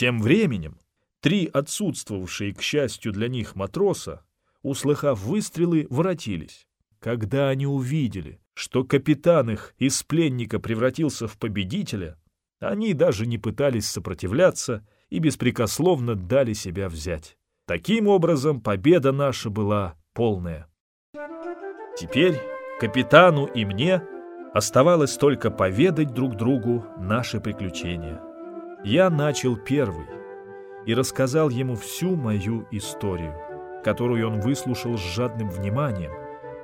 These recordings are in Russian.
Тем временем три отсутствовавшие, к счастью для них, матроса, услыхав выстрелы, воротились. Когда они увидели, что капитан их из пленника превратился в победителя, они даже не пытались сопротивляться и беспрекословно дали себя взять. Таким образом, победа наша была полная. Теперь капитану и мне оставалось только поведать друг другу наши приключения. Я начал первый и рассказал ему всю мою историю, которую он выслушал с жадным вниманием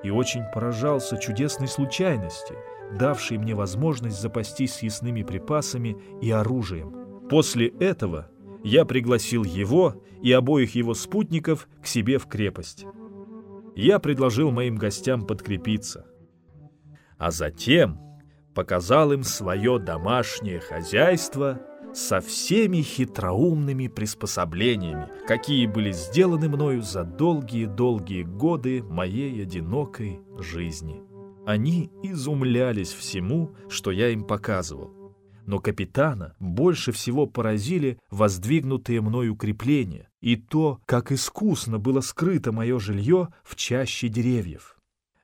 и очень поражался чудесной случайности, давшей мне возможность запастись съестными припасами и оружием. После этого я пригласил его и обоих его спутников к себе в крепость. Я предложил моим гостям подкрепиться. А затем показал им свое домашнее хозяйство со всеми хитроумными приспособлениями, какие были сделаны мною за долгие-долгие годы моей одинокой жизни. Они изумлялись всему, что я им показывал но капитана больше всего поразили воздвигнутые мною укрепления и то, как искусно было скрыто мое жилье в чаще деревьев.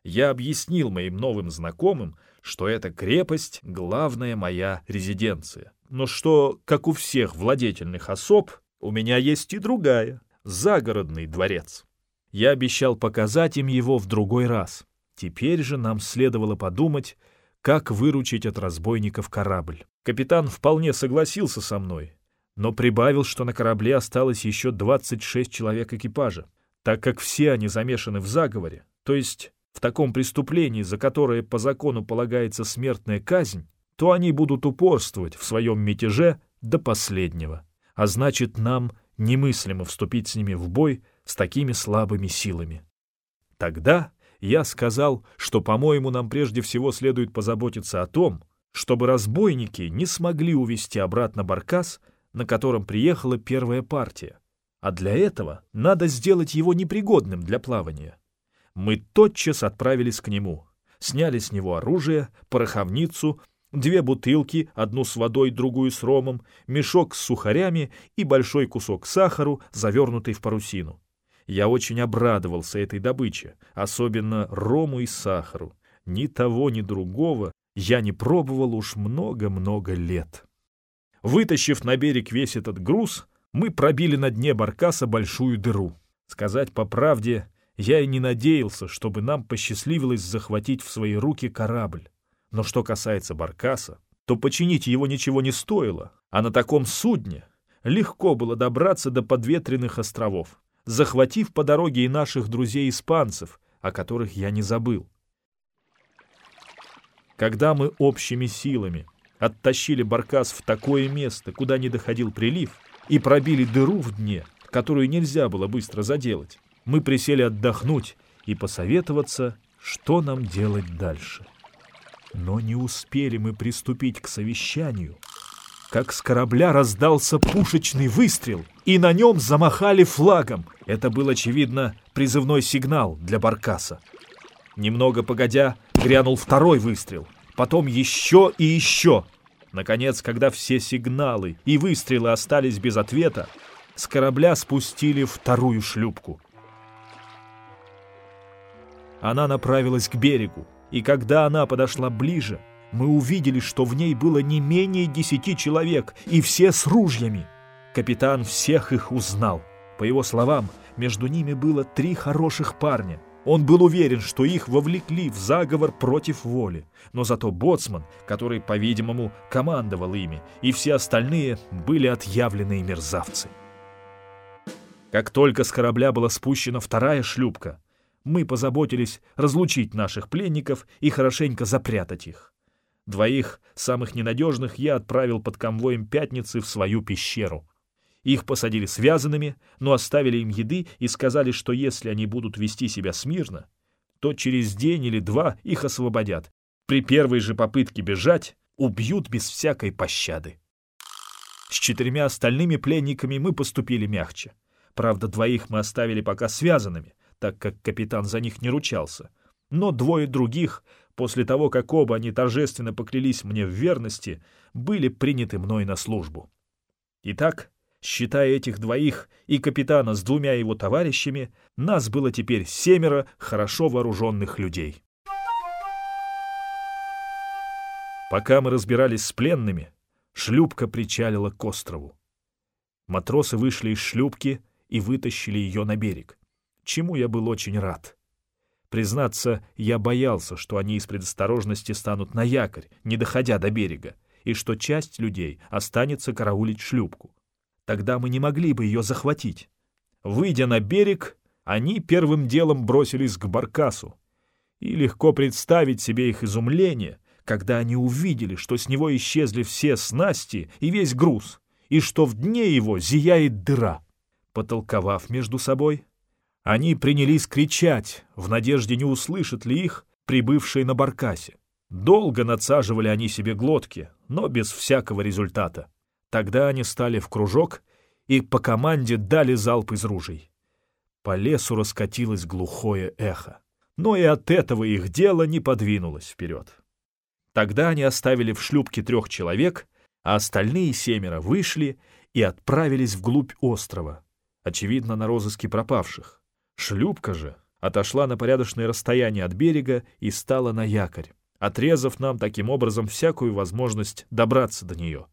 Я объяснил моим новым знакомым, что эта крепость — главная моя резиденция, но что, как у всех владетельных особ, у меня есть и другая — загородный дворец. Я обещал показать им его в другой раз. Теперь же нам следовало подумать, как выручить от разбойников корабль. Капитан вполне согласился со мной, но прибавил, что на корабле осталось еще 26 человек экипажа, так как все они замешаны в заговоре, то есть в таком преступлении, за которое по закону полагается смертная казнь, то они будут упорствовать в своем мятеже до последнего. А значит, нам немыслимо вступить с ними в бой с такими слабыми силами. Тогда я сказал, что, по-моему, нам прежде всего следует позаботиться о том, чтобы разбойники не смогли увести обратно баркас, на котором приехала первая партия. А для этого надо сделать его непригодным для плавания. Мы тотчас отправились к нему, сняли с него оружие, пороховницу, две бутылки, одну с водой, другую с ромом, мешок с сухарями и большой кусок сахару, завернутый в парусину. Я очень обрадовался этой добыче, особенно рому и сахару. Ни того, ни другого я не пробовал уж много-много лет. Вытащив на берег весь этот груз, мы пробили на дне баркаса большую дыру. Сказать по правде, я и не надеялся, чтобы нам посчастливилось захватить в свои руки корабль. Но что касается баркаса, то починить его ничего не стоило, а на таком судне легко было добраться до подветренных островов, захватив по дороге и наших друзей-испанцев, о которых я не забыл. Когда мы общими силами оттащили баркас в такое место, куда не доходил прилив, и пробили дыру в дне, которую нельзя было быстро заделать, мы присели отдохнуть и посоветоваться, что нам делать дальше. Но не успели мы приступить к совещанию, как с корабля раздался пушечный выстрел, и на нем замахали флагом. Это был, очевидно, призывной сигнал для баркаса. Немного погодя, грянул второй выстрел, потом еще и еще. Наконец, когда все сигналы и выстрелы остались без ответа, с корабля спустили вторую шлюпку. Она направилась к берегу, и когда она подошла ближе, мы увидели, что в ней было не менее десяти человек, и все с ружьями. Капитан всех их узнал. По его словам, между ними было три хороших парня — он был уверен, что их вовлекли в заговор против воли, но зато боцман, который, по-видимому, командовал ими, и все остальные были отъявленные мерзавцы. Как только с корабля была спущена вторая шлюпка, мы позаботились разлучить наших пленников и хорошенько запрятать их. Двоих, самых ненадежных, я отправил под конвоем пятницы в свою пещеру — их посадили связанными, но оставили им еды и сказали, что если они будут вести себя смирно, то через день или два их освободят. При первой же попытке бежать убьют без всякой пощады. С четырьмя остальными пленниками мы поступили мягче. Правда, двоих мы оставили пока связанными, так как капитан за них не ручался. Но двое других, после того, как оба они торжественно поклялись мне в верности, были приняты мной на службу. Итак, Считая этих двоих и капитана с двумя его товарищами, нас было теперь семеро хорошо вооруженных людей. Пока мы разбирались с пленными, шлюпка причалила к острову. Матросы вышли из шлюпки и вытащили ее на берег, чему я был очень рад. Признаться, я боялся, что они из предосторожности станут на якорь, не доходя до берега, и что часть людей останется караулить шлюпку. Тогда мы не могли бы ее захватить. Выйдя на берег, они первым делом бросились к баркасу. И легко представить себе их изумление, когда они увидели, что с него исчезли все снасти и весь груз, и что в дне его зияет дыра. Потолковав между собой, они принялись кричать, в надежде не услышат ли их прибывшие на баркасе. Долго надсаживали они себе глотки, но без всякого результата. Тогда они стали в кружок и по команде дали залп из ружей. По лесу раскатилось глухое эхо. Но и от этого их дело не подвинулось вперед. Тогда они оставили в шлюпке трех человек, а остальные семеро вышли и отправились вглубь острова, очевидно, на розыске пропавших. Шлюпка же отошла на порядочное расстояние от берега и стала на якорь, отрезав нам таким образом всякую возможность добраться до нее.